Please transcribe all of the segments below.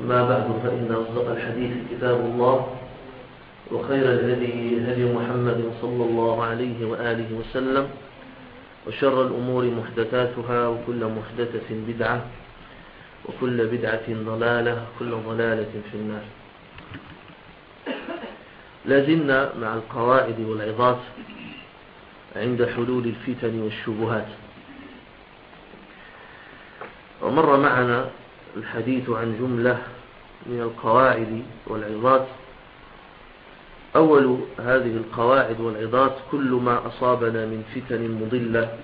أما بعد فإن أصدق الحديث كتاب الله وخير الهدي هدي محمد صلى الله عليه وآله وسلم وشر الأمور محدثاتها وكل محدثة بدعة وكل بدعة ضلالة وكل ضلالة في النار. لازلنا مع القواعد والعظات عند حلول الفتن والشبهات. ومر معنا الحديث عن جملة من القواعد والعظات. أول هذه القواعد والعظات كل ما أصابنا من فتن مضلة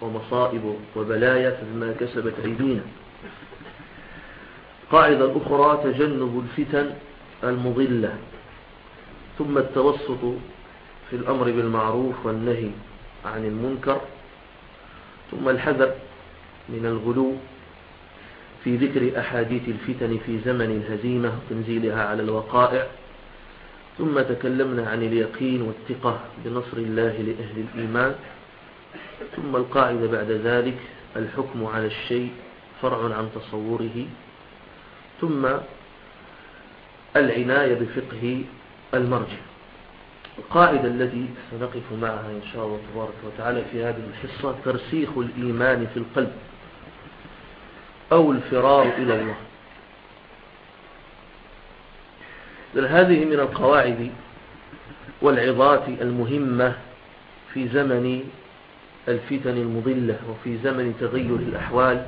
ومصائب وبلايا فبما كسبت أيدينا. قاعدة أخرى تجنب الفتن المضلة ثم التوسط في الأمر بالمعروف والنهي عن المنكر ثم الحذر من الغلو في ذكر أحاديث الفتن في زمن الهزيمة وتنزيلها على الوقائع ثم تكلمنا عن اليقين والثقة بنصر الله لأهل الإيمان ثم القاعدة بعد ذلك الحكم على الشيء فرع عن تصوره ثم العناية بفقه المرجع. القاعدة التي سنقف معها إن شاء الله تبارك وتعالى في هذه الحصة ترسيخ الإيمان في القلب. أو الفرار إلى الله. هذه من القواعد والعظات المهمة في زمن الفتن المضلة وفي زمن تغير الأحوال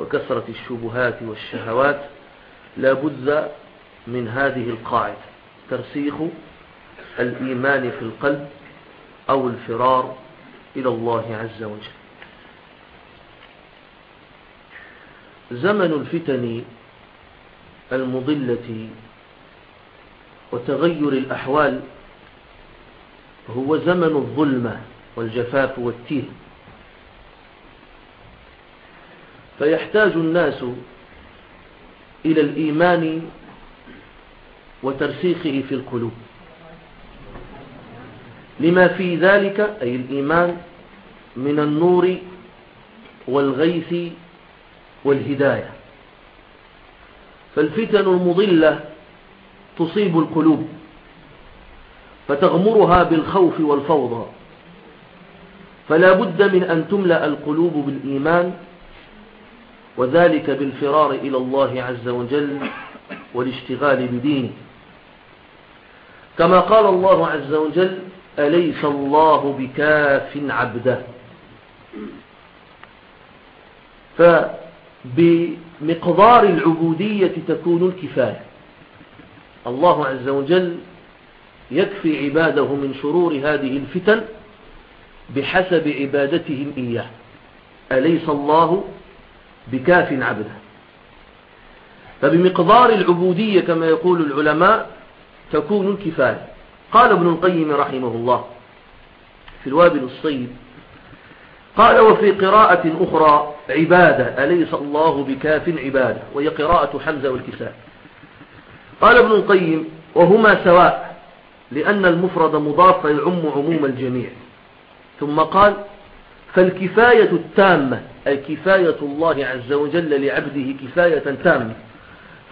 وكثرة الشبهات والشهوات لا بد من هذه القاعدة. ترسيخ الإيمان في القلب أو الفرار إلى الله عز وجل. زمن الفتن المضلة وتغير الأحوال هو زمن الظلمة والجفاف والتيه. فيحتاج الناس إلى الإيمان وترسيخه في القلوب. لما في ذلك أي الإيمان من النور والغيث والهداية. فالفتن المضلة تصيب القلوب فتغمرها بالخوف والفوضى. فلا بد من أن تملأ القلوب بالإيمان وذلك بالفرار إلى الله عز وجل والاشتغال بدينه. كما قال الله عز وجل أليس الله بكاف عبده؟ فبمقدار العبودية تكون الكفاية. الله عز وجل يكفي عباده من شرور هذه الفتن بحسب عبادتهم إياه. أليس الله بكاف عبده؟ فبمقدار العبودية كما يقول العلماء تكون الكفاية. قال ابن القيم رحمه الله في الوابل الصيب قال وفي قراءة أخرى عبادة أليس الله بكاف عبادة؟ وهي قراءة حمزة والكساء. قال ابن القيم وهما سواء لأن المفرد مضاف يعم عموم الجميع. ثم قال فالكفاية التامة أي كفاية الله عز وجل لعبده كفاية تامة.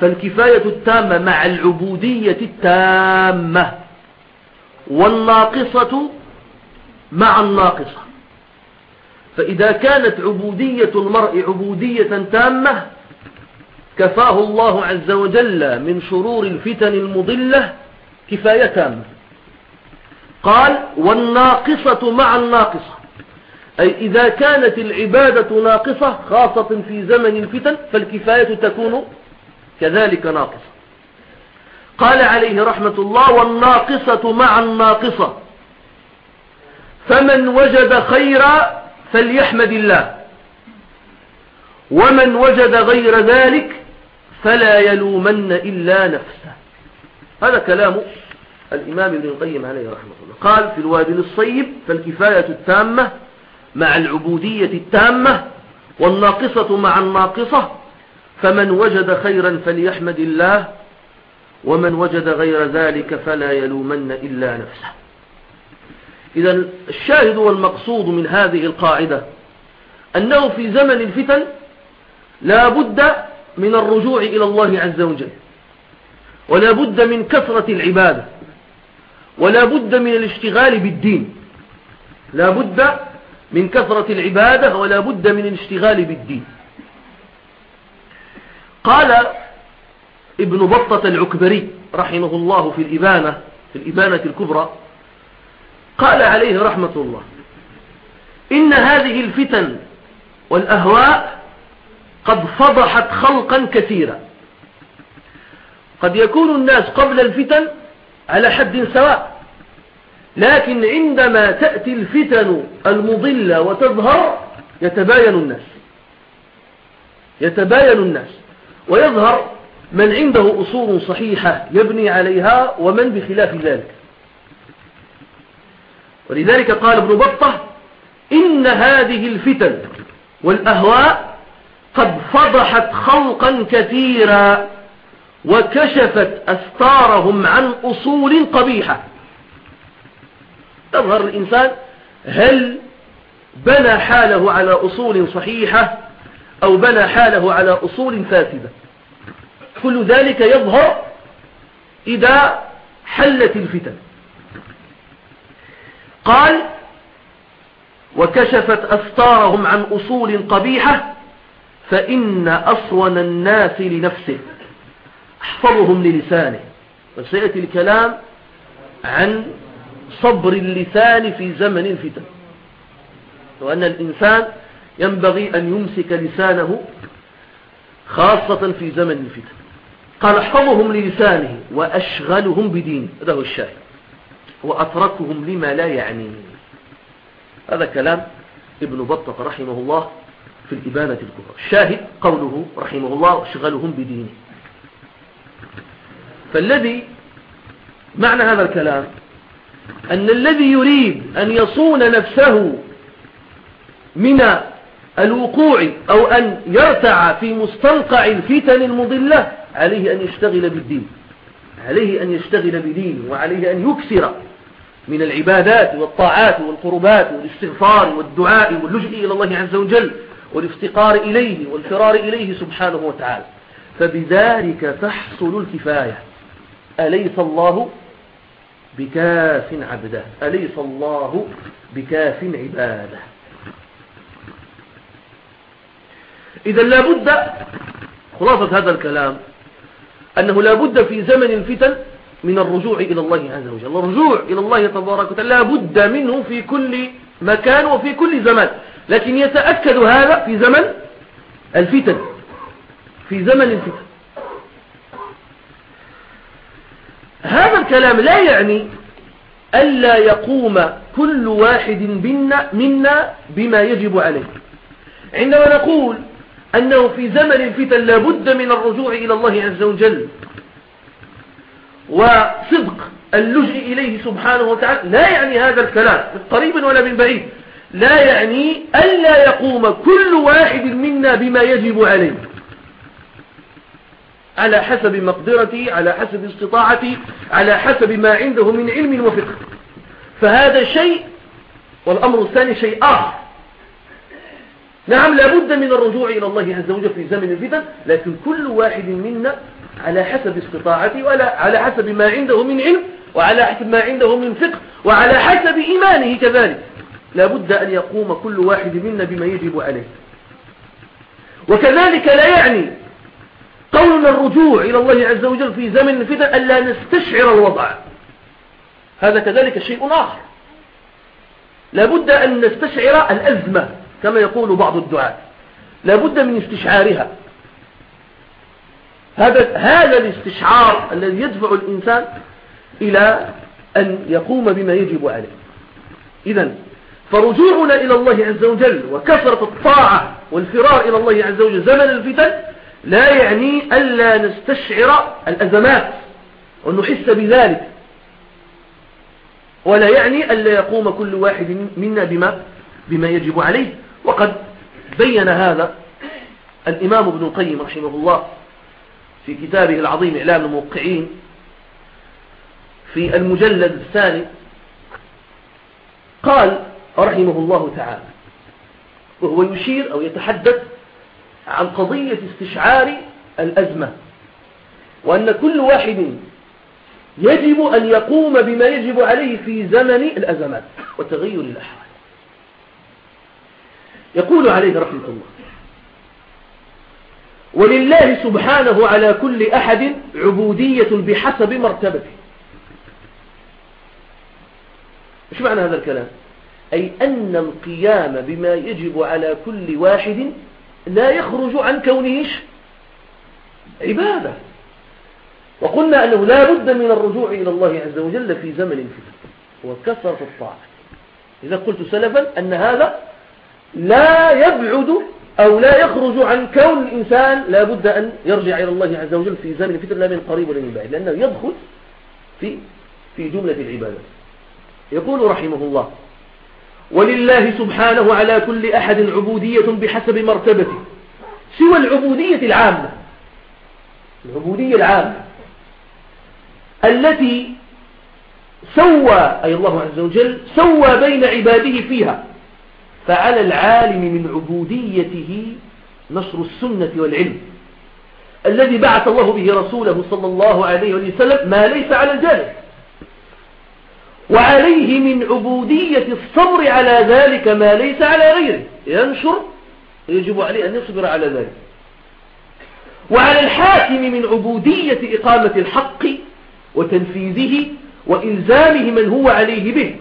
فالكفاية التامة مع العبودية التامة والناقصة مع الناقصة. فإذا كانت عبودية المرء عبودية تامة كفاه الله عز وجل من شرور الفتن المضلة كفاية تامة. قال والناقصة مع الناقصة. أي إذا كانت العبادة ناقصة خاصة في زمن الفتن فالكفاية تكون كذلك ناقصة. قال عليه رحمة الله والناقصة مع الناقصة. فمن وجد خيرا فليحمد الله. ومن وجد غير ذلك فلا يلومن إلا نفسه. هذا كلام الإمام ابن القيم عليه رحمه الله. قال في الوادي الصيب فالكفاية التامة مع العبودية التامة والناقصة مع الناقصة فمن وجد خيرا فليحمد الله ومن وجد غير ذلك فلا يلومن إلا نفسه. إذا الشاهد والمقصود من هذه القاعدة أنه في زمن الفتن لا بد من الرجوع إلى الله عز وجل ولا بد من كثرة العبادة ولا بد من الاشتغال بالدين لا بد من كثرة العبادة ولا بد من الاشتغال بالدين. قال ابن بطة العكبري رحمه الله في الإبانة في الإبانة الكبرى قال عليه رحمة الله. إن هذه الفتن والأهواء قد فضحت خلقا كثيرا. قد يكون الناس قبل الفتن على حد سواء. لكن عندما تأتي الفتن المضلة وتظهر يتباين الناس. يتباين الناس. ويظهر من عنده أصول صحيحة يبني عليها ومن بخلاف ذلك. ولذلك قال ابن بطة إن هذه الفتن والأهواء قد فضحت خلقا كثيرا وكشفت أستارهم عن أصول قبيحة. تظهر الإنسان هل بنى حاله على أصول صحيحة أو بنى حاله على أصول فاسدة. كل ذلك يظهر إذا حلت الفتن. قال وكشفت أستارهم عن أصول قبيحة فإن أصون الناس لنفسه أحفظهم للسانه. وسيأتي الكلام عن صبر اللسان في زمن الفتن. وأن الإنسان ينبغي أن يمسك لسانه خاصة في زمن الفتن. قال أحفظهم للسانه وأشغلهم بدينه. هذا هو الشاهد. وأتركهم لما لا يعني. هذا كلام ابن بطة رحمه الله في الإبانة الكبرى. الشاهد قوله رحمه الله واشغلهم بدينه. فالذي معنى هذا الكلام؟ أن الذي يريد أن يصون نفسه من الوقوع أو أن يرتع في مستنقع الفتن المضلة عليه أن يشتغل بالدين. عليه أن يشتغل بدينه وعليه أن يكسر من العبادات والطاعات والقربات والاستغفار والدعاء واللجئ إلى الله عز وجل والافتقار إليه والفرار إليه سبحانه وتعالى. فبذلك تحصل الكفاية. أليس الله بكاف عبده؟ أليس الله بكاف عباده؟ إذا لابد خلاصة هذا الكلام أنه لابد في زمن الفتن من الرجوع إلى الله عز وجل. الرجوع إلى الله تبارك وتعالى لابد منه في كل مكان وفي كل زمان. لكن يتأكد هذا في زمن الفتن. في زمن الفتن. هذا الكلام لا يعني ألا يقوم كل واحد منا, منا بما يجب عليه. عندما نقول أنه في زمن الفتن لابد من الرجوع إلى الله عز وجل وصدق اللجئ إليه سبحانه وتعالى. لا يعني هذا الكلام من قريب ولا من بعيد. لا يعني ألا يقوم كل واحد منا بما يجب عليه. على حسب مقدرتي على حسب استطاعتي على حسب ما عنده من علم وفقه. فهذا شيء والأمر الثاني شيء آخر. نعم لابد من الرجوع إلى الله عز وجل في زمن الفتن لكن كل واحد منا على حسب استطاعته وعلى حسب ما عنده من علم وعلى حسب ما عنده من فقه وعلى حسب إيمانه كذلك. لابد أن يقوم كل واحد منا بما يجب عليه. وكذلك لا يعني قولنا الرجوع إلى الله عز وجل في زمن الفتن ألا نستشعر الوضع. هذا كذلك شيء آخر. لابد أن نستشعر الأزمة كما يقول بعض الدعاء لابد من استشعارها. هذا هذا الاستشعار الذي يدفع الإنسان إلى أن يقوم بما يجب عليه. إذا فرجوعنا إلى الله عز وجل وكثرة الطاعة والفرار إلى الله عز وجل زمن الفتن لا يعني ألا نستشعر الأزمات ونحس بذلك. ولا يعني ألا يقوم كل واحد منا بما, بما يجب عليه. وقد بين هذا الإمام ابن القيم رحمه الله في كتابه العظيم إعلام الموقعين في المجلد الثاني قال رحمه الله تعالى وهو يشير أو يتحدث عن قضية استشعار الأزمة وأن كل واحد يجب أن يقوم بما يجب عليه في زمن الأزمات وتغير الأحوال. يقول عليه رحمة الله ولله سبحانه على كل أحد عبودية بحسب مرتبته. إيش معنى هذا الكلام؟ أي أن القيام بما يجب على كل واحد لا يخرج عن كونه عبادة. وقلنا أنه لا بد من الرجوع إلى الله عز وجل في زمن الفتن. وكثرة الطاعة. إذا قلت سلفا أن هذا لا يبعد أو لا يخرج عن كون الإنسان لا بد أن يرجع إلى الله عز وجل في زمن الفتن لا من قريب ولا من بعيد لأنه يدخل في في جملة العبادة. يقول رحمه الله ولله سبحانه على كل أحد عبودية بحسب مرتبته سوى العبودية العامة العبودية العامة التي سوى أي الله عز وجل سوى بين عباده فيها فعلى العالم من عبوديته نشر السنة والعلم. الذي بعث الله به رسوله صلى الله عليه وسلم ما ليس على الجاهل وعليه من عبودية الصبر على ذلك ما ليس على غيره. ينشر يجب عليه أن يصبر على ذلك. وعلى الحاكم من عبودية إقامة الحق وتنفيذه وإلزامه من هو عليه به.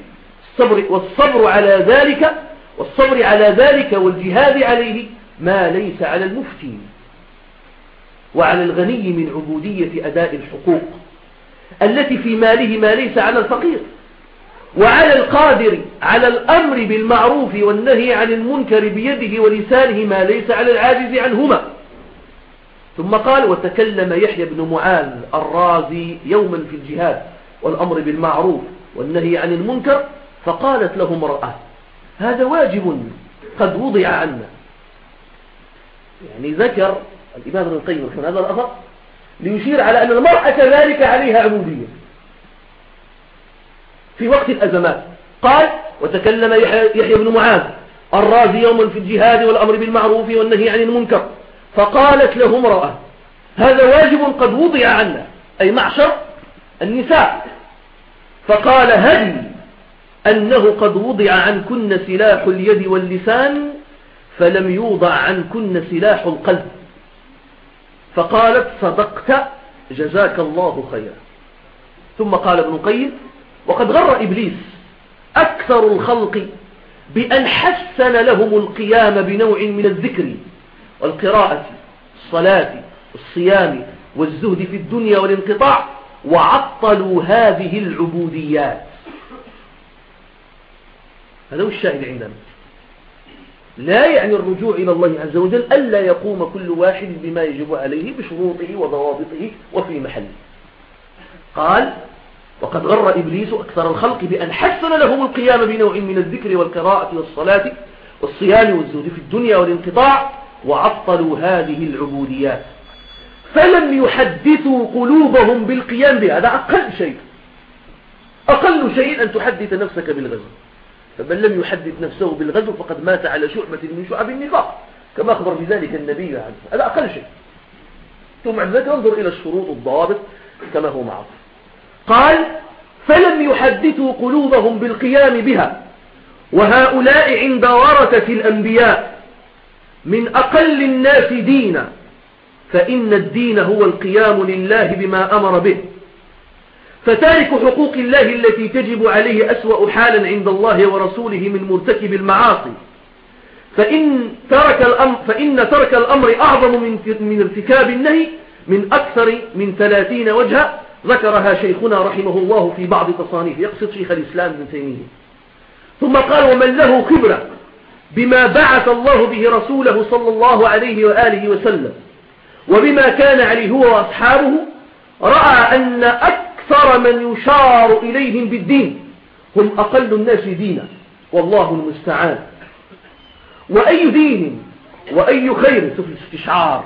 الصبر والصبر على ذلك والصبر على ذلك والجهاد عليه ما ليس على المفتي وعلى الغني من عبودية أداء الحقوق التي في ماله ما ليس على الفقير وعلى القادر على الأمر بالمعروف والنهي عن المنكر بيده ولسانه ما ليس على العاجز عنهما. ثم قال وتكلم يحيى بن معاذ الرازي يوما في الجهاد والأمر بالمعروف والنهي عن المنكر فقالت له امرأة هذا واجب قد وضع عنا. يعني ذكر الإمام ابن القيم هذا الأثر ليشير على أن المرأة كذلك عليها عبودية. في وقت الأزمات. قال وتكلم يحيى بن معاذ الرازي يوما في الجهاد والأمر بالمعروف والنهي عن المنكر. فقالت له امرأة هذا واجب قد وضع عنا أي معشر النساء. فقال هل أنه قد وضع عنكن سلاح اليد واللسان فلم يوضع عنكن سلاح القلب. فقالت صدقت جزاك الله خيرا. ثم قال ابن قيم وقد غر إبليس أكثر الخلق بأن حسن لهم القيام بنوع من الذكر والقراءة الصلاة الصيام والزهد في الدنيا والانقطاع وعطلوا هذه العبوديات. هذا هو الشاهد عندنا. لا يعني الرجوع إلى الله عز وجل ألا يقوم كل واحد بما يجب عليه بشروطه وضوابطه وفي محله قال وقد غر إبليس أكثر الخلق بأن حسن لهم القيام بنوع من الذكر والقراءة والصلاة والصيام والزهد في الدنيا والانقطاع وعطلوا هذه العبوديات. فلم يحدثوا قلوبهم بالقيام بها. هذا أقل شيء. أقل شيء أن تحدث نفسك بالغزو. فمن لم يحدث نفسه بالغزو فقد مات على شعبة من شعب النفاق. كما أخبر بذلك النبي عنه هذا أقل شيء. ثم عند ذلك انظر إلى الشروط والضوابط كما هو معروف قال فلم يحدثوا قلوبهم بالقيام بها وهؤلاء عند ورثة الأنبياء. من أقل الناس دينا فإن الدين هو القيام لله بما أمر به. فتارك حقوق الله التي تجب عليه أسوأ حالا عند الله ورسوله من مرتكب المعاصي. فإن ترك الأمر, فإن ترك الأمر أعظم من, من ارتكاب النهي من أكثر من ثلاثين وجها ذكرها شيخنا رحمه الله في بعض تصانيفه يقصد شيخ الإسلام ابن تيمية. ثم قال ومن له خبرة بما بعث الله به رسوله صلى الله عليه وآله وسلم وبما كان عليه هو وأصحابه رأى أن ترى من يشار إليهم بالدين. هم أقل الناس دينا. والله المستعان. وأي دين وأي خير في الاستشعار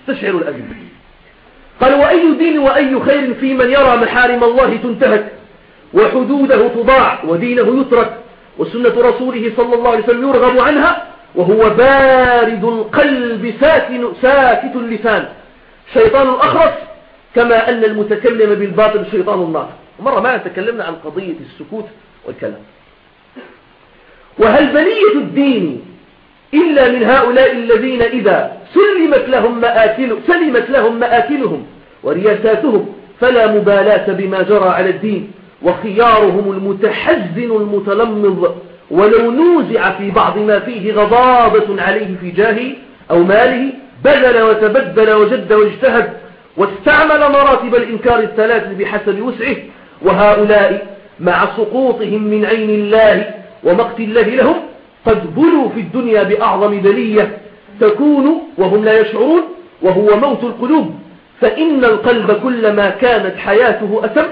استشعر الأدب قال وأي دين وأي خير في من يرى محارم الله تنتهك. وحدوده تضاع ودينه يترك. وسنة رسوله صلى الله عليه وسلم يرغب عنها. وهو بارد القلب ساكت اللسان. شيطان أخرس. كما أن المتكلم بالباطل شيطان النار مرة ما تكلمنا عن قضية السكوت والكلام. وهل بنية الدين إلا من هؤلاء الذين إذا سلمت لهم مآكل سلمت لهم مآكلهم ورياساتهم فلا مبالاة بما جرى على الدين. وخيارهم المتحزن المتلمض. ولو نوزع في بعض ما فيه غضاضة عليه في جاهه أو ماله بذل وتبدل وجد واجتهد. واستعمل مراتب الإنكار الثلاث بحسب وسعه وهؤلاء مع سقوطهم من عين الله ومقت الله لهم قد بلوا في الدنيا بأعظم بلية تكون وهم لا يشعرون وهو موت القلوب. فإن القلب كلما كانت حياته أتم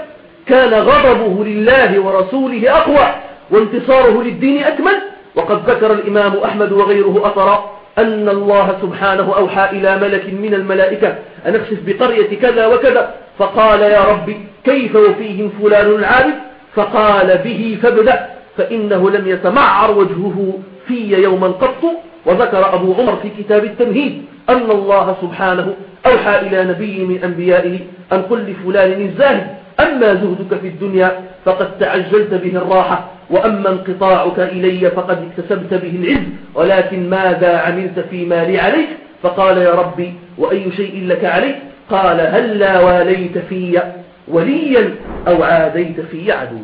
كان غضبه لله ورسوله أقوى وانتصاره للدين أكمل. وقد ذكر الإمام أحمد وغيره أثر أن الله سبحانه أوحى إلى ملك من الملائكة أن اخسف بقرية كذا وكذا. فقال يا ربي كيف وفيهم فلان العابد؟ فقال به فابدأ فإنه لم يتمعر وجهه في يوما قط. وذكر أبو عمر في كتاب التمهيد أن الله سبحانه أوحى إلى نبي من أنبيائه أن قل لفلان الزاهد أما زهدك في الدنيا فقد تعجلت به الراحة. وأما انقطاعك إلي فقد اكتسبت به العز ولكن ماذا عملت فيما لي عليك؟ فقال يا ربي وأي شيء لك عليك؟ قال هل لا واليت في وليا أو عاديت في عدوا.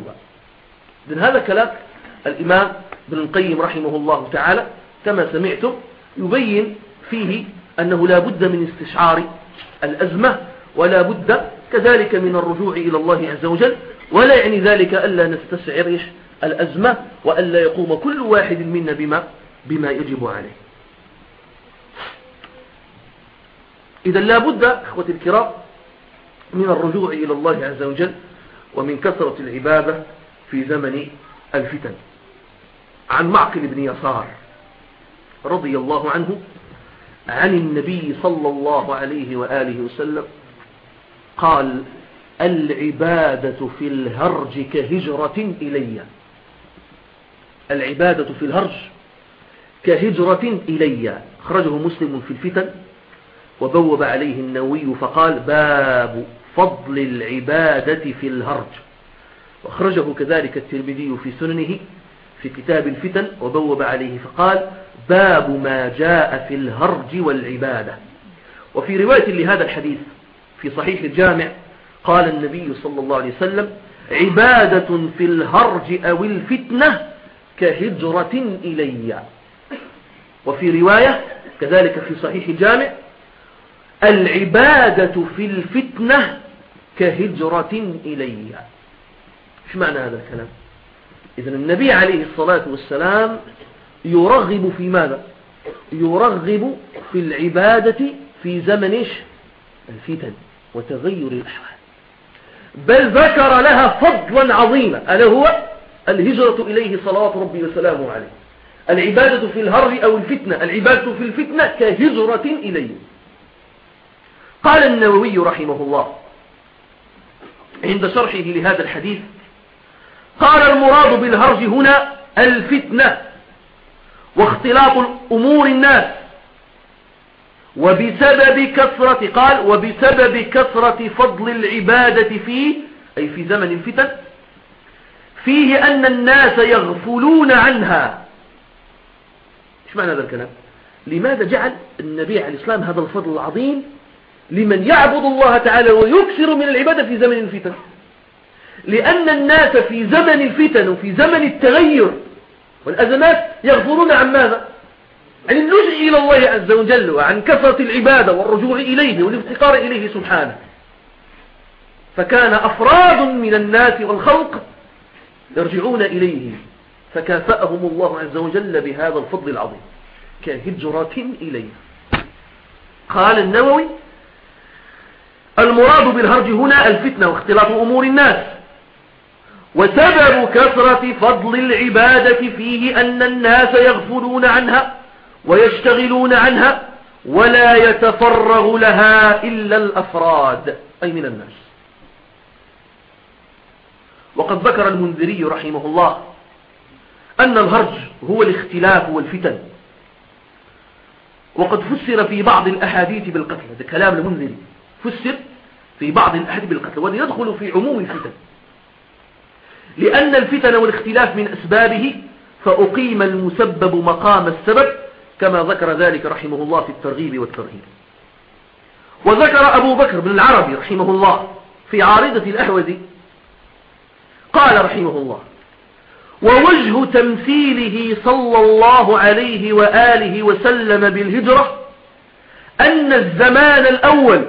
إذن هذا كلام الإمام ابن القيم رحمه الله تعالى كما سمعتم يبين فيه أنه لا بد من استشعار الأزمة ولا بد كذلك من الرجوع إلى الله عز وجل ولا يعني ذلك ألا نستسعر الأزمة وألا يقوم كل واحد منا بما, بما يجب عليه. إذا لا بد أخوة الكرام من الرجوع إلى الله عز وجل ومن كثرة العبادة في زمن الفتن. عن معقل بن يسار رضي الله عنه عن النبي صلى الله عليه وآله وسلم قال العبادة في الهرج كهجرة إلي. العبادة في الهرج كهجرة إلي. خرجه مسلم في الفتن. وبوب عليه النووي فقال باب فضل العبادة في الهرج. وأخرجه كذلك الترمذي في سننه في كتاب الفتن. وبوب عليه فقال باب ما جاء في الهرج والعبادة. وفي رواية لهذا الحديث في صحيح الجامع قال النبي صلى الله عليه وسلم عبادة في الهرج أو الفتنة كهجرة إلي. وفي رواية كذلك في صحيح الجامع العبادة في الفتنة كهجرة إلي. إيش معنى هذا الكلام؟ إذا النبي عليه الصلاة والسلام يرغب في ماذا؟ يرغب في العبادة في زمن الفتن وتغير الأحوال. بل ذكر لها فضلا عظيما. ألا هو؟ الهجرة إليه صلوات ربي وسلامه عليه. العبادة في الهر أو الفتنة العبادة في الفتنة كهجرة إليه. قال النووي رحمه الله عند شرحه لهذا الحديث قال المراد بالهرج هنا الفتنة واختلاط أمور الناس. وبسبب كثرة قال وبسبب كثرة فضل العبادة فيه أي في زمن الفتن فيه أن الناس يغفلون عنها. إيش معنى هذا الكلام؟ لماذا جعل النبي عليه الإسلام هذا الفضل العظيم لمن يعبد الله تعالى ويكثر من العبادة في زمن الفتن؟ لأن الناس في زمن الفتن وفي زمن التغير والأزمات يغفلون عن ماذا؟ عن اللجء إلى الله عز وجل وعن كثرة العبادة والرجوع إليه والافتقار إليه سبحانه. فكان أفراد من الناس والخلق يرجعون إليه فكافأهم الله عز وجل بهذا الفضل العظيم. كهجرة إليه. قال النووي المراد بالهرج هنا الفتنة واختلاط أمور الناس وسبب كثرة فضل العبادة فيه أن الناس يغفلون عنها ويشتغلون عنها ولا يتفرغ لها إلا الأفراد أي من الناس. وقد ذكر المنذري رحمه الله أن الهرج هو الاختلاف والفتن. وقد فسر في بعض الأحاديث بالقتل هذا كلام المنذري. فسر في بعض الأحاديث بالقتل وهذا يدخل في عموم الفتن. لأن الفتن والاختلاف من أسبابه فأقيم المسبب مقام السبب كما ذكر ذلك رحمه الله في الترغيب والترهيب. وذكر أبو بكر بن العربي رحمه الله في عارضة الأهوذي قال رحمه الله. ووجه تمثيله صلى الله عليه وآله وسلم بالهجرة أن الزمان الأول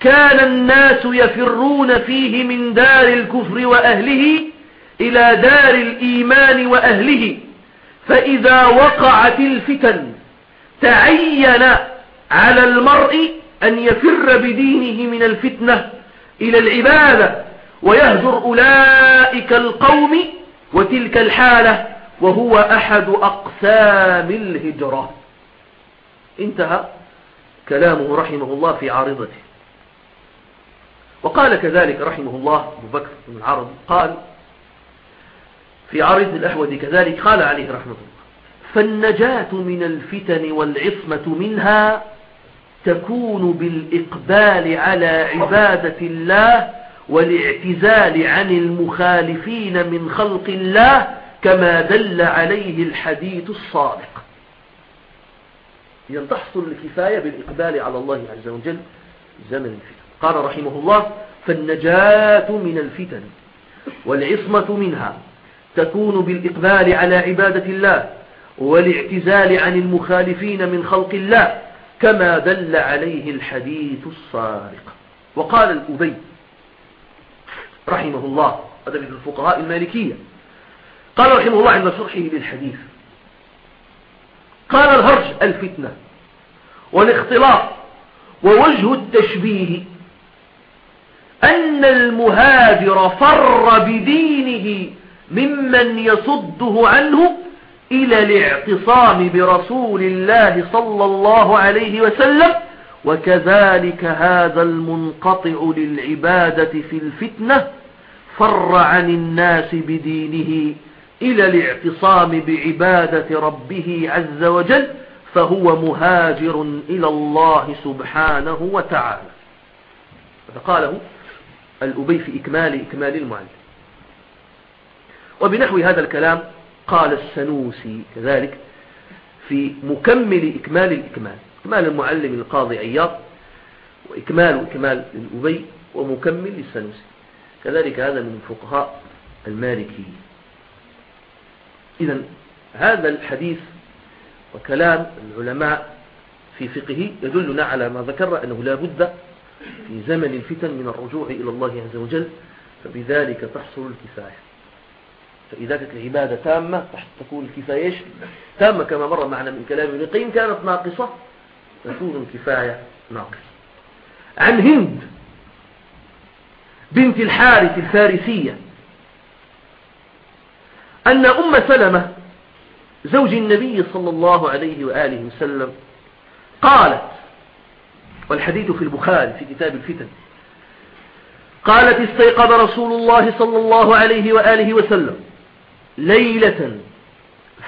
كان الناس يفرون فيه من دار الكفر وأهله إلى دار الإيمان وأهله فإذا وقعت الفتن تعين على المرء أن يفر بدينه من الفتنة إلى العبادة ويهجر أولئك القوم وتلك الحالة وهو أحد أقسام الهجرة. انتهى كلامه رحمه الله في عارضته. وقال كذلك رحمه الله أبو بكر بن العرب قال في عرض الأحوذ كذلك قال عليه رحمه الله فالنجاة من الفتن والعصمة منها تكون بالإقبال على عبادة الله والاعتزال عن المخالفين من خلق الله كما دل عليه الحديث الصادق إذن تحصل الكفاية بالإقبال على الله عز وجل زمن الفتن. قال رحمه الله فالنجاة من الفتن والعصمة منها تكون بالإقبال على عبادة الله والاعتزال عن المخالفين من خلق الله كما دل عليه الحديث الصادق وقال الأبي رحمه الله هذا من الفقهاء المالكية. قال رحمه الله عند شرحه للحديث قال الهرج الفتنة والاختلاط ووجه التشبيه أن المهاجر فر بدينه ممن يصده عنه إلى الاعتصام برسول الله صلى الله عليه وسلم وكذلك هذا المنقطع للعبادة في الفتنة فر عن الناس بدينه إلى الاعتصام بعبادة ربه عز وجل فهو مهاجر إلى الله سبحانه وتعالى. هذا قاله الأبي في إكمال إكمال المعلم. وبنحو هذا الكلام قال السنوسي كذلك في مكمل إكمال الإكمال. إكمال المعلم القاضي عياض وإكمال إكمال الأبي ومكمل للسنوسي كذلك هذا من الفقهاء المالكي إذا هذا الحديث وكلام العلماء في فقهه يدلنا على ما ذكر أنه لا بد في زمن الفتن من الرجوع إلى الله عز وجل فبذلك تحصل الكفاية. فإذا كانت العبادة تامة تكون الكفاية تامة كما مر معنا من كلام ابن القيم كانت ناقصة تكون الكفاية ناقصة عن هند بنت الحارث الفارسية أن أم سلمة زوج النبي صلى الله عليه وآله وسلم قالت والحديث في البخاري في كتاب الفتن قالت استيقظ رسول الله صلى الله عليه وآله وسلم ليلة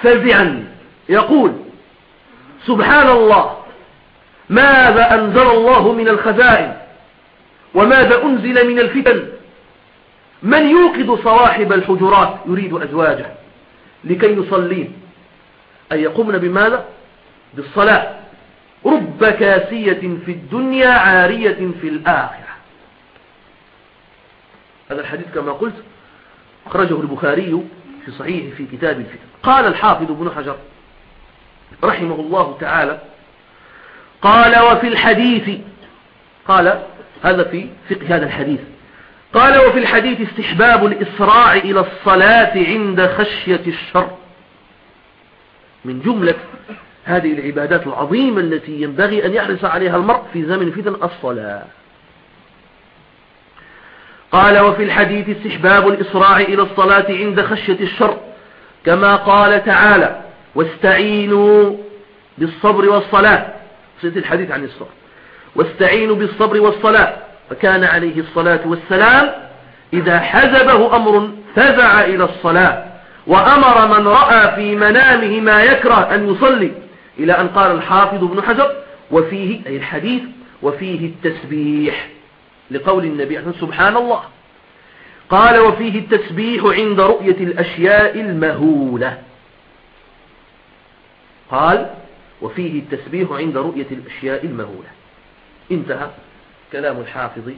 فزعا. يقول سبحان الله ماذا أنزل الله من الخزائن؟ وماذا أنزل من الفتن؟ من يوقظ صواحب الحجرات؟ يريد أزواجه. لكي يصلين أن يقومن بماذا؟ بالصلاة. رب كاسية في الدنيا عارية في الآخرة. هذا الحديث كما قلت أخرجه البخاري في صحيح في كتاب الفتن. قال الحافظ ابن حجر رحمه الله تعالى قال وفي الحديث قال هذا في فقه هذا الحديث قال وفي الحديث استحباب الإسراع إلى الصلاة عند خشية الشر. من جملة هذه العبادات العظيمة التي ينبغي أن يحرص عليها المرء في زمن فتن الصلاة. قال وفي الحديث استحباب الإسراع إلى الصلاة عند خشية الشر. كما قال تعالى واستعينوا بالصبر والصلاة صيت الحديث عن الصبر. واستعينوا بالصبر والصلاة. فكان عليه الصلاة والسلام إذا حزبه أمر فزع إلى الصلاة وأمر من رأى في منامه ما يكره أن يصلي إلى أن قال الحافظ ابن حجر وفيه أي الحديث وفيه التسبيح لقول النبي سبحان الله قال وفيه التسبيح عند رؤية الأشياء المهولة قال وفيه التسبيح عند رؤية الأشياء المهولة. انتهى كلام الحافظ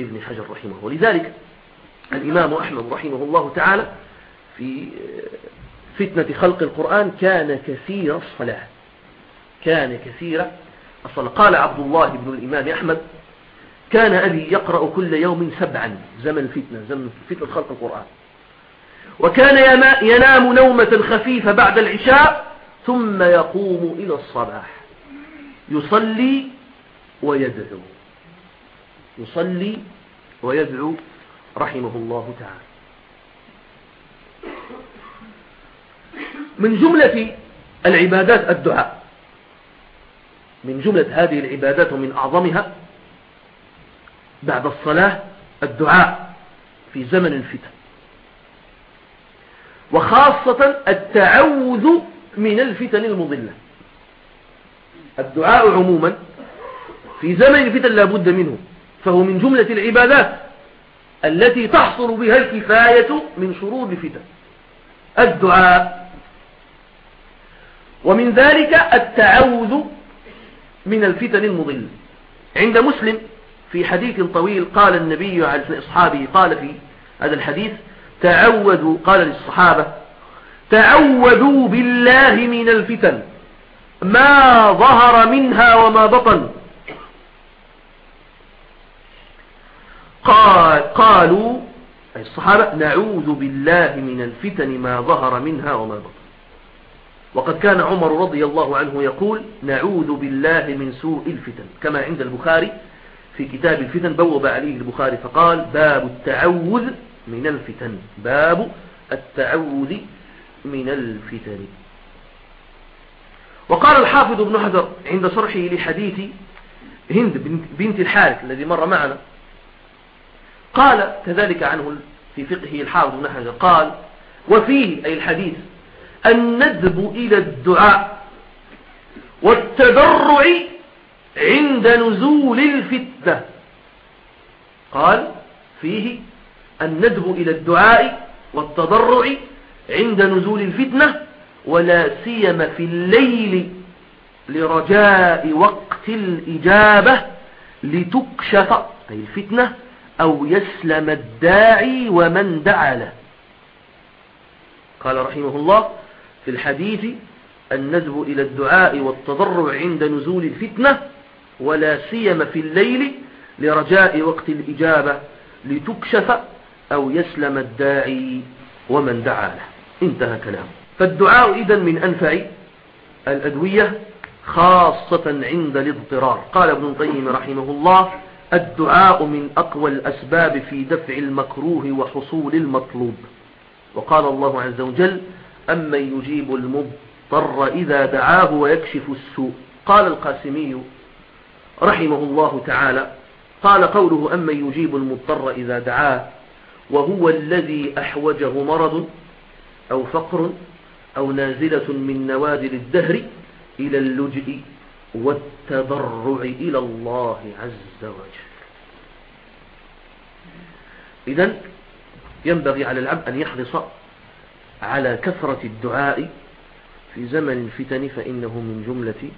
ابن حجر رحمه ولذلك الإمام أحمد رحمه الله تعالى في فتنة خلق القرآن كان كثير الصلاة. كان كثير الصلاة. قال عبد الله بن الإمام أحمد كان أبي يقرأ كل يوم سبعا زمن الفتنة زمن فتنة خلق القرآن. وكان ينام نومة خفيفة بعد العشاء ثم يقوم إلى الصباح. يصلي ويدعو. يصلي ويدعو رحمه الله تعالى. من جملة العبادات الدعاء من جملة هذه العبادات ومن أعظمها بعد الصلاة الدعاء في زمن الفتن. وخاصة التعوذ من الفتن المضلة. الدعاء عموما في زمن الفتن لا بد منه فهو من جملة العبادات التي تحصل بها الكفاية من شرور الفتن. الدعاء. ومن ذلك التعوذ من الفتن المضلة. عند مسلم في حديث طويل قال النبي على أصحابه قال في هذا الحديث تعوذوا قال للصحابة تعوذوا بالله من الفتن. ما ظهر منها وما بطن. قال قالوا أي الصحابة نعوذ بالله من الفتن ما ظهر منها وما بطن. وقد كان عمر رضي الله عنه يقول نعوذ بالله من سوء الفتن. كما عند البخاري في كتاب الفتن بوب عليه البخاري فقال باب التعوذ من الفتن. باب التعوذ من الفتن. وقال الحافظ ابن حجر عند شرحه لحديث هند بنت الحارث الذي مر معنا قال كذلك عنه في فقهه الحافظ ابن حجر قال وفيه أي الحديث الندب إلى الدعاء والتضرع عند نزول الفتنة. قال فيه الندب إلى الدعاء والتضرع عند نزول الفتنة ولا سيما في الليل لرجاء وقت الإجابة لتكشف أي الفتنة أو يسلم الداعي ومن دعا له. قال رحمه الله في الحديث الندب إلى الدعاء والتضرع عند نزول الفتنة ولا سيما في الليل لرجاء وقت الإجابة لتكشف أو يسلم الداعي ومن دعا له. انتهى كلامه. فالدعاء إذا من أنفع الأدوية خاصة عند الاضطرار. قال ابن القيم رحمه الله الدعاء من أقوى الأسباب في دفع المكروه وحصول المطلوب. وقال الله عز وجل أمن يجيب المضطر إذا دعاه ويكشف السوء. قال القاسمي رحمه الله تعالى قال قوله أمن يجيب المضطر إذا دعاه وهو الذي أحوجه مرض أو فقر أو نازلة من نوادل الدهر إلى اللجئ والتضرع إلى الله عز وجل. إذن ينبغي على العبد أن يحرص على كثرة الدعاء في زمن الفتن فإنه من جملة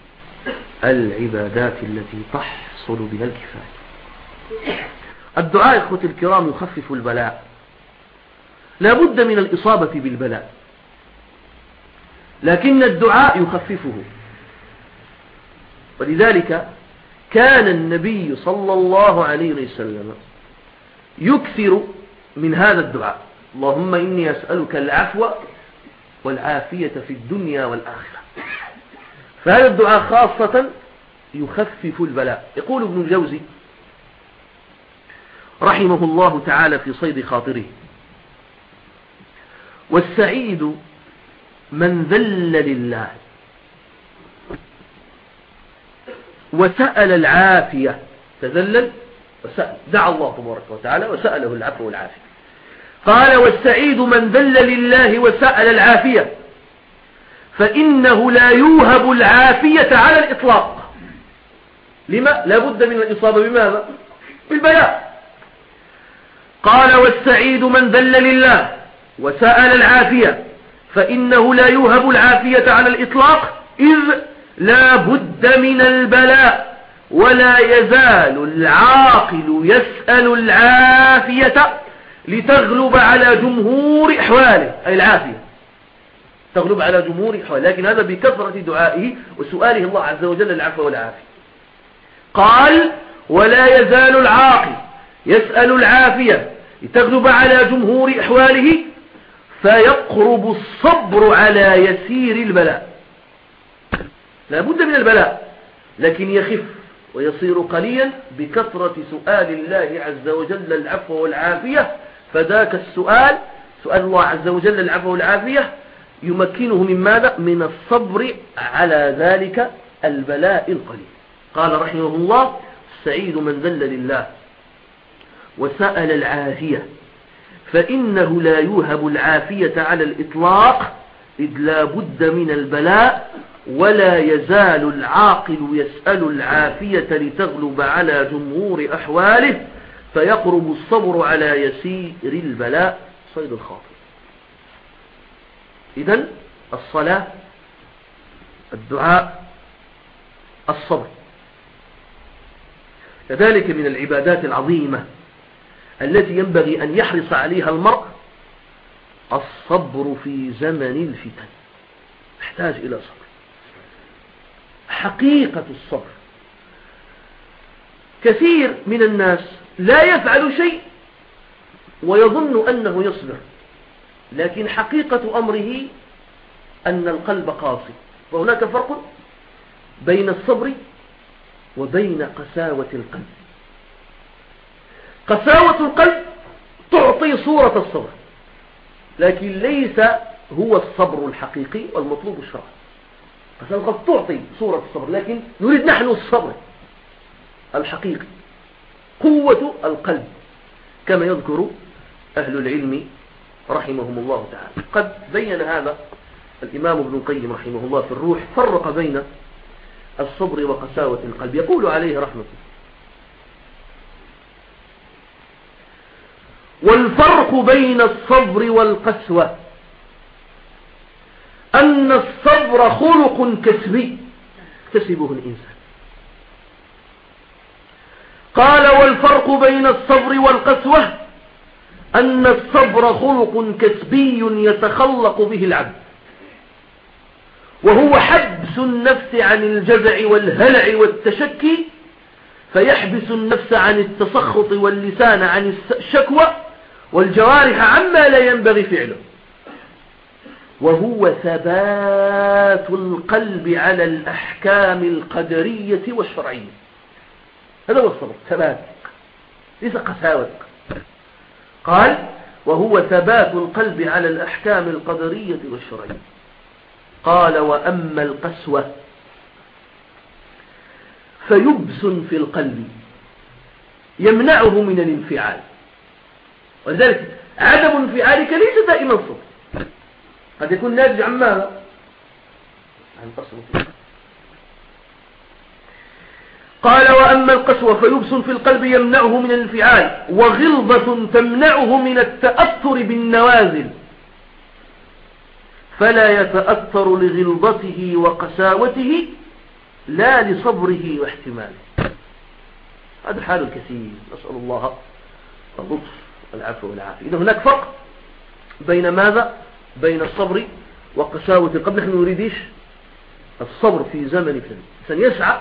العبادات التي تحصل بها الكفاية. الدعاء إخوة الكرام يخفف البلاء. لا بد من الإصابة بالبلاء. لكن الدعاء يخففه. ولذلك كان النبي صلى الله عليه وسلم يكثر من هذا الدعاء. اللهم إني أسألك العفو والعافية في الدنيا والآخرة. فهذا الدعاء خاصة يخفف البلاء. يقول ابن الجوزي رحمه الله تعالى في صيد خاطره والسعيد من ذل لله وسأل العافية. تذلل وسأل. دعا الله تبارك وتعالى وسأله العفو والعافية. قال والسعيد من ذل لله وسأل العافية. فإنه لا يوهب العافية على الإطلاق. لما؟ لا بد من الإصابة بماذا؟ بالبيان قال والسعيد من ذل لله. وسأل العافية فإنه لا يوهب العافية على الإطلاق إذ لا بد من البلاء ولا يزال العاقل يسأل العافية لتغلب على جمهور إحواله أي العافية تغلب على جمهور إحواله لكن هذا بكثرة دعائه وسؤاله الله عز وجل العفو والعافية. قال ولا يزال العاقل يسأل العافية لتغلب على جمهور إحواله فيقرب الصبر على يسير البلاء. لا بد من البلاء لكن يخف ويصير قليلا بكثرة سؤال الله عز وجل العفو والعافية. فذاك السؤال سؤال الله عز وجل العفو والعافية يمكنه من ماذا؟ من الصبر على ذلك البلاء القليل. قال رحمه الله السعيد من ذل لله وسأل العافية. فإنه لا يوهب العافية على الإطلاق إذ لا بد من البلاء ولا يزال العاقل يسأل العافية لتغلب على جمهور أحواله فيقرب الصبر على يسير البلاء. صيد الخاطر. إذن الصلاة الدعاء الصبر. كذلك من العبادات العظيمة التي ينبغي أن يحرص عليها المرء الصبر في زمن الفتن. يحتاج إلى صبر. حقيقة الصبر. كثير من الناس لا يفعل شيء ويظن أنه يصبر. لكن حقيقة أمره أن القلب قاسي وهناك فرق بين الصبر وبين قساوة القلب. قساوة القلب تعطي صورة الصبر. لكن ليس هو الصبر الحقيقي والمطلوب الشرعي. قساوة القلب تعطي صورة الصبر لكن نريد نحن الصبر الحقيقي قوة القلب كما يذكر أهل العلم رحمهم الله تعالى. قد بين هذا الإمام ابن القيم رحمه الله في الروح فرق بين الصبر وقساوة القلب. يقول عليه رحمة والفرق بين الصبر والقسوة. أن الصبر خلق كسبي كسبه الإنسان. قال والفرق بين الصبر والقسوة. أن الصبر خلق كسبي يتخلق به العبد. وهو حبس النفس عن الجزع والهلع والتشكي. فيحبس النفس عن التسخط واللسان عن الشكوى. والجوارح عما لا ينبغي فعله. وهو ثبات القلب على الأحكام القدرية والشرعية. هذا هو الصبر ثبات. ليس قساوة. قال وهو ثبات القلب على الأحكام القدرية والشرعية. قال وأما القسوة فيبس في القلب يمنعه من الانفعال. ولذلك عدم انفعالك ليس دائما صبر قد يكون ناتج عن ماذا؟ عن قسوة. قال وأما القسوة فيبس في القلب يمنعه من الانفعال وغلظة تمنعه من التأثر بالنوازل. فلا يتأثر لغلظته وقساوته لا لصبره واحتماله. هذا حال الكثير. نسأل الله اللطف والعفو والعافية. إذا هناك فرق بين ماذا؟ بين الصبر وقساوة القلب نحن نريدش الصبر في زمن فن سنيسعى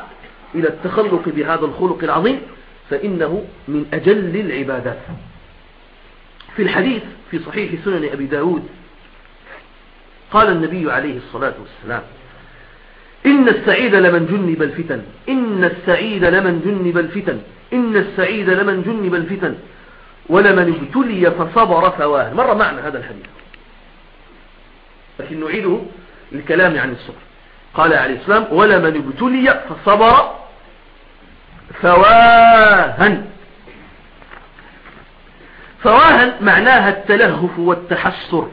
إلى التخلق بهذا الخلق العظيم فإنه من أجل العبادات. في الحديث في صحيح سنن أبي داود قال النبي عليه الصلاة والسلام إن السعيد لمن جنب الفتن. إن السعيد لمن جنب الفتن. إن السعيد لمن جنب الفتن. ولمن ابتلي فصبر فواه. مر معنا هذا الحديث. لكن نعيده للكلام عن الصبر. قال عليه السلام ولمن ابتلي فصبر فواها. فواها معناها التلهف والتحسر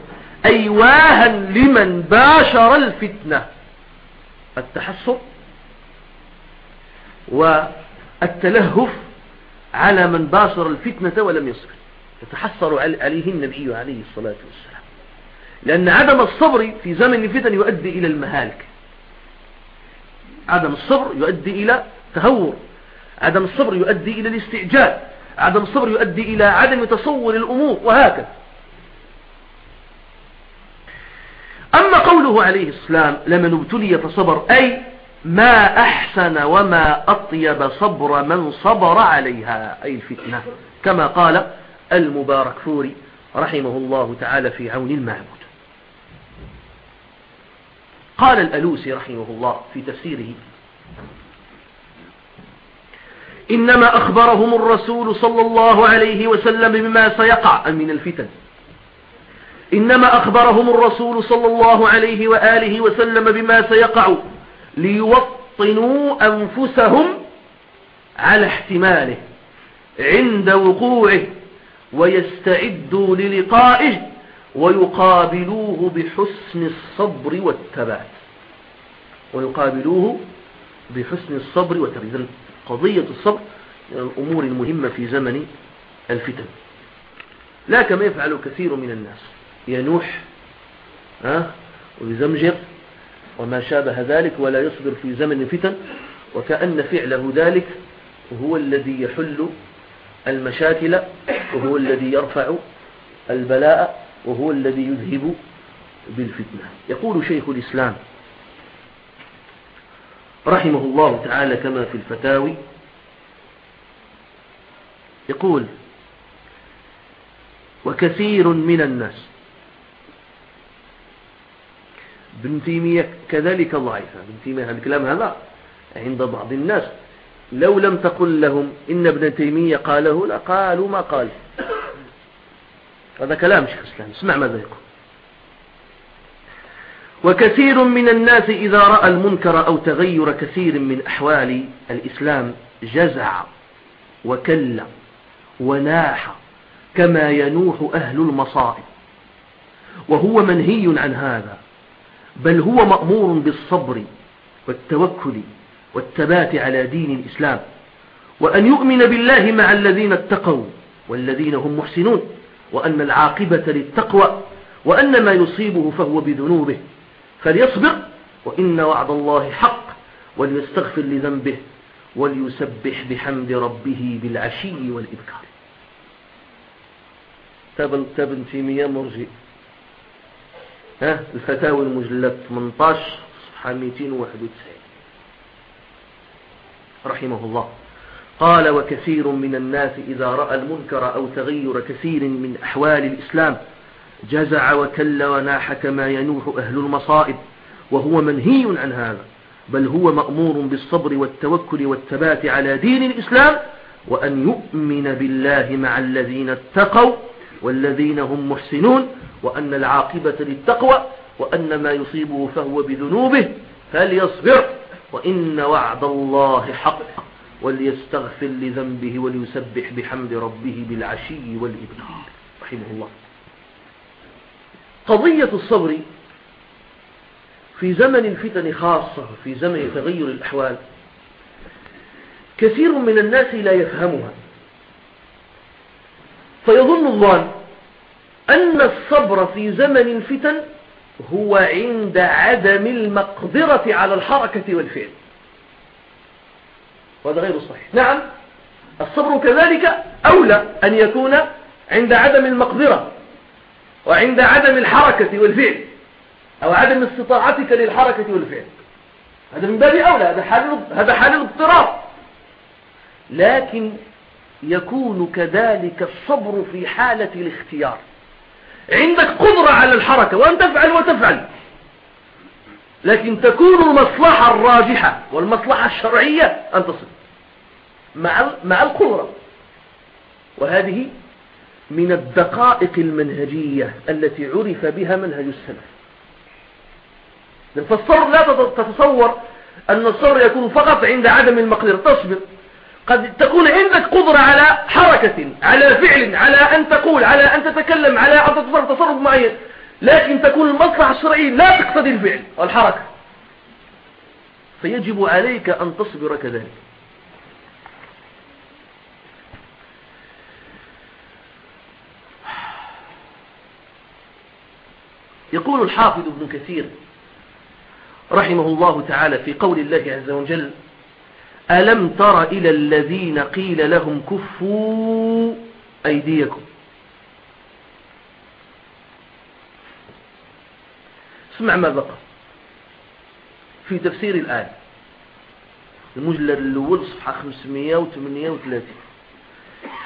أي واها لمن باشر الفتنة. التحسر والتلهف على من باشر الفتنة ولم يصبر. يتحسر عليه النبي عليه الصلاة والسلام. لأن عدم الصبر في زمن الفتن يؤدي إلى المهالك. عدم الصبر يؤدي إلى تهور. عدم الصبر يؤدي إلى الاستعجال. عدم الصبر يؤدي إلى عدم تصور الأمور وهكذا. أما قوله عليه السلام لمن ابتلي فصبر. أي ما أحسن وما أطيب صبر من صبر عليها. أي الفتنة. كما قال المبارك فوري رحمه الله تعالى في عون المعبود. قال الألوسي رحمه الله في تفسيره إنما أخبرهم الرسول صلى الله عليه وسلم بما سيقع. من الفتن. إنما أخبرهم الرسول صلى الله عليه وآله وسلم بما سيقع. ليوطنوا أنفسهم على احتماله عند وقوعه ويستعدوا للقائه ويقابلوه بحسن الصبر والثبات. ويقابلوه بحسن الصبر والثبات. قضية الصبر من الأمور المهمة في زمن الفتن. لا كما يفعل كثير من الناس. ينوح ها ويزمجر وما شابه ذلك ولا يصبر في زمن الفتن وكأن فعله ذلك هو الذي يحل المشاكل وهو الذي يرفع البلاء وهو الذي يذهب بالفتنة. يقول شيخ الإسلام رحمه الله تعالى كما في الفتاوي يقول وكثير من الناس ابن تيمية كذلك ضعيفة. ابن تيمية هذا الكلام هذا عند بعض الناس. لو لم تقل لهم إن ابن تيمية قاله لقالوا ما قال. هذا كلام شيخ الإسلام. اسمع ماذا يقول. وكثير من الناس إذا رأى المنكر أو تغير كثير من أحوال الإسلام جزع وكل وناح كما ينوح أهل المصائب. وهو منهي عن هذا. بل هو مأمور بالصبر والتوكل والثبات على دين الإسلام وأن يؤمن بالله مع الذين اتقوا والذين هم محسنون وأن العاقبة للتقوى وأن ما يصيبه فهو بذنوبه فليصبر وإن وعد الله حق وليستغفر لذنبه وليسبح بحمد ربه بالعشي والإبكار. تاب ابن تيمية مرجئ. ها الفتاوى المجلد 18 صفحة 291 رحمه الله. قال وكثير من الناس إذا رأى المنكر أو تغير كثير من أحوال الإسلام جزع وكل وناح كما ينوح أهل المصائب وهو منهي عن هذا بل هو مأمور بالصبر والتوكل والثبات على دين الإسلام وأن يؤمن بالله مع الذين اتقوا والذين هم محسنون وأن العاقبة للتقوى وأن ما يصيبه فهو بذنوبه فليصبر وإن وعد الله حق وليستغفر لذنبه وليسبح بحمد ربه بالعشي والإبكار. رحمه الله. قضية الصبر في زمن الفتن خاصة في زمن تغير الأحوال كثير من الناس لا يفهمها. فيظن الظان أن الصبر في زمن الفتن هو عند عدم المقدرة على الحركة والفعل. وهذا غير صحيح. نعم الصبر كذلك أولى أن يكون عند عدم المقدرة وعند عدم الحركة والفعل أو عدم استطاعتك للحركة والفعل. هذا من باب أولى هذا حال الاضطرار. لكن يكون كذلك الصبر في حالة الاختيار. عندك قدرة على الحركة وأن تفعل وتفعل. لكن تكون المصلحة الراجحة والمصلحة الشرعية أن تصل مع مع القدرة. وهذه من الدقائق المنهجية التي عرف بها منهج السلف. فالصبر لا تتصور أن الصبر يكون فقط عند عدم المقدرة تصبر. قد تكون عندك قدرة على حركة على فعل على أن تقول على أن تتكلم على أن تتصرف تصرف معين. لكن تكون المصلحة الشرعية لا تقتضي الفعل والحركة. فيجب عليك أن تصبر كذلك. يقول الحافظ ابن كثير رحمه الله تعالى في قول الله عز وجل ألم تر إلى الذين قيل لهم كفوا أيديكم؟ اسمع ما بقى. في تفسير الآية. المجلد الأول صفحة 538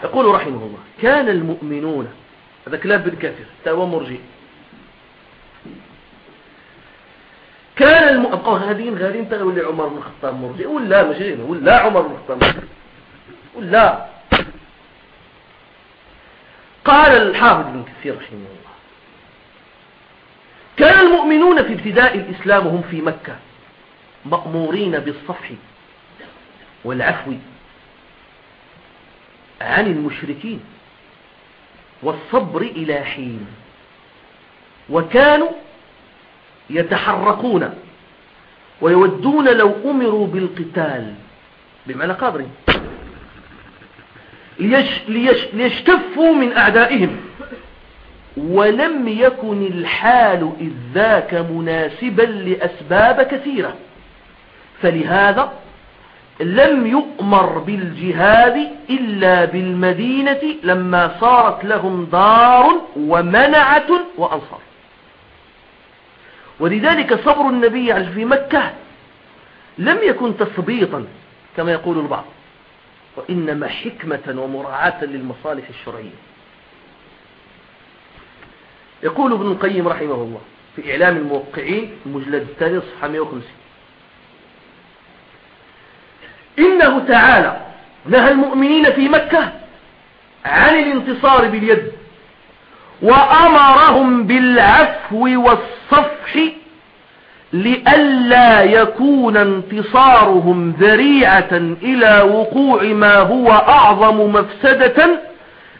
يقول رحمه الله كان المؤمنون هذا كلام بالكافر تأوى مرجئ. كان المؤمنون هذين غادين تقول لي عمر بن الخطاب مرجئ ولا ماشي. ولا عمر بن الخطاب مرجئ ولا قال الحافظ بن كثير رحمه الله كان المؤمنون في ابتداء الإسلام هم في مكة مأمورين بالصفح والعفو عن المشركين والصبر إلى حين وكانوا يتحركون ويودون لو أمروا بالقتال. بمعنى قادرين ليش ليش ليشتفوا من أعدائهم. ولم يكن الحال إذ ذاك مناسبا لأسباب كثيرة. فلهذا لم يؤمر بالجهاد إلا بالمدينة لما صارت لهم دار ومنعة وأنصار. ولذلك صبر النبي في مكة لم يكن تثبيطا كما يقول البعض. وإنما حكمة ومراعاة للمصالح الشرعية. يقول ابن القيم رحمه الله في إعلام الموقعين المجلد الثاني صفحة 150 إنه تعالى نهى المؤمنين في مكة عن الانتصار باليد وأمرهم بالعفو والصفح لئلا يكون انتصارهم ذريعة إلى وقوع ما هو أعظم مفسدة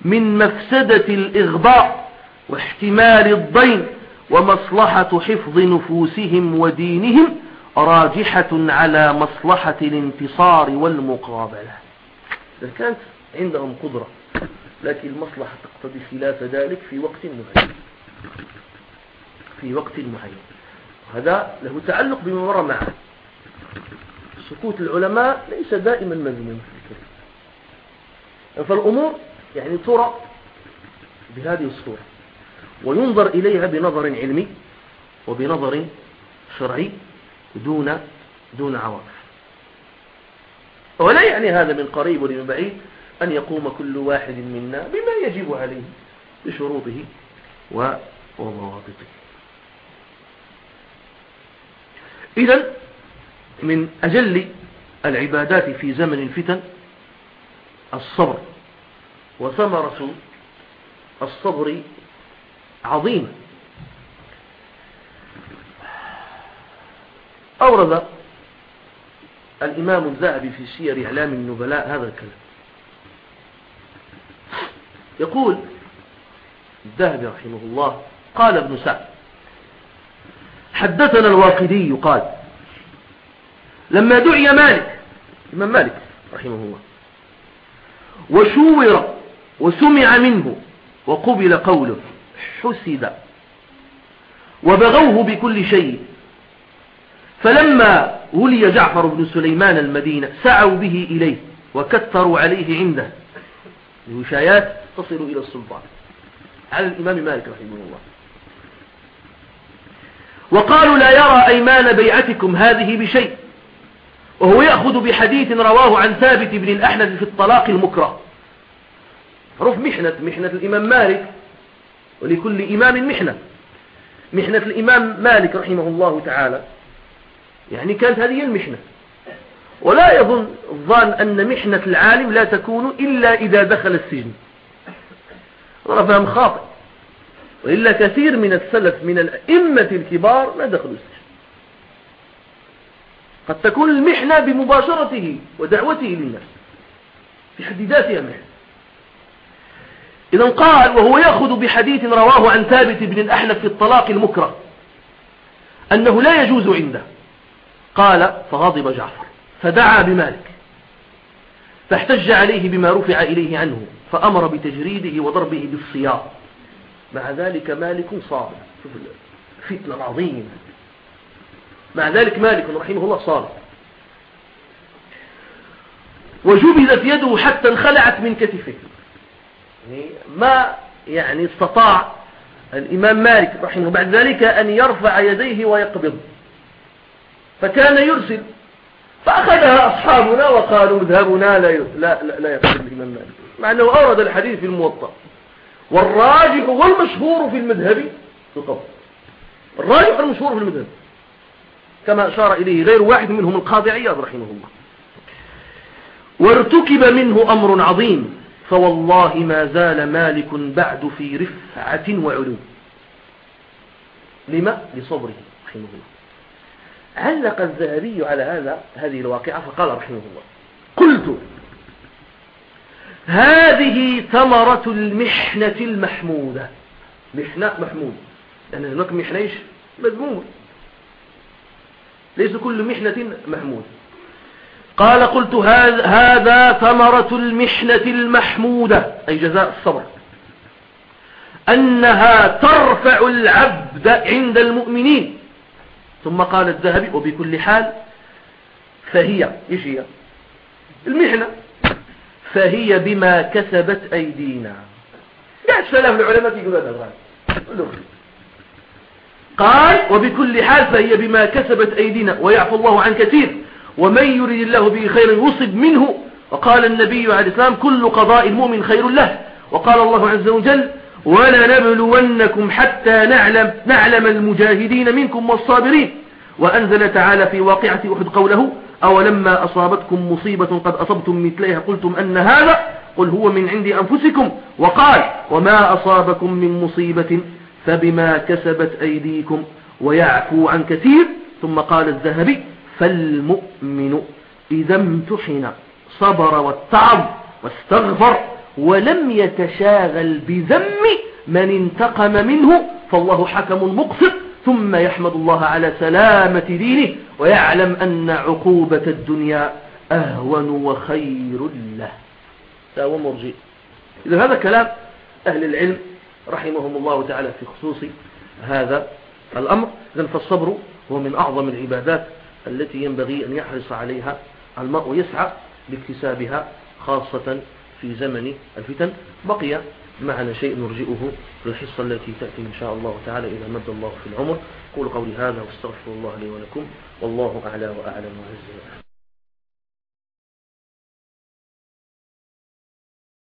من مفسدة الإغضاء واحتمال الضين ومصلحة حفظ نفوسهم ودينهم راجحة على مصلحة الانتصار والمقابلة. إذا كانت عندهم قدرة لكن المصلحة تقتضي خلاف ذلك في وقت معين. في وقت معين. هذا له تعلق بما مر معه. سكوت العلماء ليس دائما مذموم فالأمور يعني ترى بهذه الصورة وينظر إليها بنظر علمي وبنظر شرعي دون دون عواطف. ولا يعني هذا من قريب ومن بعيد أن يقوم كل واحد منا بما يجب عليه بشروطه وضوابطه. إذا من أجل العبادات في زمن الفتن الصبر. وثمرة الصبر عظيمة أورد الإمام الذهبي في سير إعلام النبلاء هذا الكلام. يقول الذهبي رحمه الله قال ابن سعد حدثنا الواقدي قال لما دعي مالك الإمام مالك رحمه الله وشور وسمع منه وقبل قوله حسد وبغوه بكل شيء فلما ولي جعفر بن سليمان المدينة سعوا به إليه وكثروا عليه عنده الوشايات تصل إلى السلطان. على الإمام مالك رحمه الله. وقالوا لا يرى أيمان بيعتكم هذه بشيء. وهو يأخذ بحديث رواه عن ثابت بن الأحنف في الطلاق المكره. معروف محنة محنة الإمام مالك. ولكل إمام محنة. محنة الإمام مالك رحمه الله تعالى. يعني كانت هذه المحنة. ولا يظن الظان أن محنة العالم لا تكون إلا إذا دخل السجن. هذا فهم خاطئ. وإلا كثير من السلف من الأئمة الكبار ما دخلوا السجن. قد تكون المحنة بمباشرته ودعوته للناس. في حد ذاتها محنة. إذا قال وهو يأخذ بحديث رواه عن ثابت بن الأحنف في الطلاق المكره. أنه لا يجوز عنده. قال فغضب جعفر. فدعا بمالك. فاحتج عليه بما رفع إليه عنه. فأمر بتجريده وضربه بالصياط. مع ذلك مالك صابر شوف فتنة عظيمة. مع ذلك مالك رحمه الله صابر وجبلت يده حتى انخلعت من كتفه. يعني ما يعني استطاع الإمام مالك رحمه بعد ذلك أن يرفع يديه ويقبض. فكان يرسل. فأخذها أصحابنا وقالوا مذهبنا لا لا لا, يقبل الإمام مالك. مع أنه أورد الحديث في الموطأ. والراجح والمشهور في المذهب القبض الراجح والمشهور في المذهب. كما أشار إليه غير واحد منهم القاضي عياض رحمه الله. وارتكب منه أمر عظيم فوالله ما زال مالك بعد في رفعة وعلو لما؟ لصبره رحمه الله. علق الذهبي على هذا هذه الواقعة فقال رحمه الله. قلت هذه ثمرة المحنة المحمودة. محنة محمودة لأن يعني هناك محنة مذمومة ليس كل محنة محمودة قال قلت هذا ثمرة المحنة المحمودة. أي جزاء الصبر. أنها ترفع العبد عند المؤمنين. ثم قال الذهبي وبكل حال فهي إيش هي؟ المحنة. فهي بما كسبت أيدينا. قاعد سلام العلماء يقول هذا قال وبكل حال فهي بما كسبت أيدينا ويعفو الله عن كثير. ومن يريد الله به خيرا يصب منه. وقال النبي عليه السلام كل قضاء المؤمن خير له. وقال الله عز وجل ولا نبلونكم حتى نعلم, نعلم المجاهدين منكم والصابرين. وأنزل تعالى في واقعة أحد قوله أولما أصابتكم مصيبة قد أصبتم مثلها قلتم أن هذا قل هو من عند أنفسكم وقال وما أصابكم من مصيبة فبما كسبت أيديكم ويعفو عن كثير ثم قال الذهبي فالمؤمن إذا امتحن صبر واتعظ واستغفر ولم يتشاغل بذم من انتقم منه فالله حكم مقسط ثم يحمد الله على سلامة دينه ويعلم أن عقوبة الدنيا أهون وخير له. هو مرجئ. إذا هذا كلام أهل العلم رحمهم الله تعالى في خصوص هذا الأمر. إذن فالصبر هو من أعظم العبادات التي ينبغي أن يحرص عليها المرء ويسعى لاكتسابها خاصة في زمن الفتن. بقي معنا شيء نرجئه في الحصة التي تأتي إن شاء الله تعالى إذا مد الله في العمر. قول قولي هذا واستغفر الله لي ولكم والله أعلى وأعلم وعز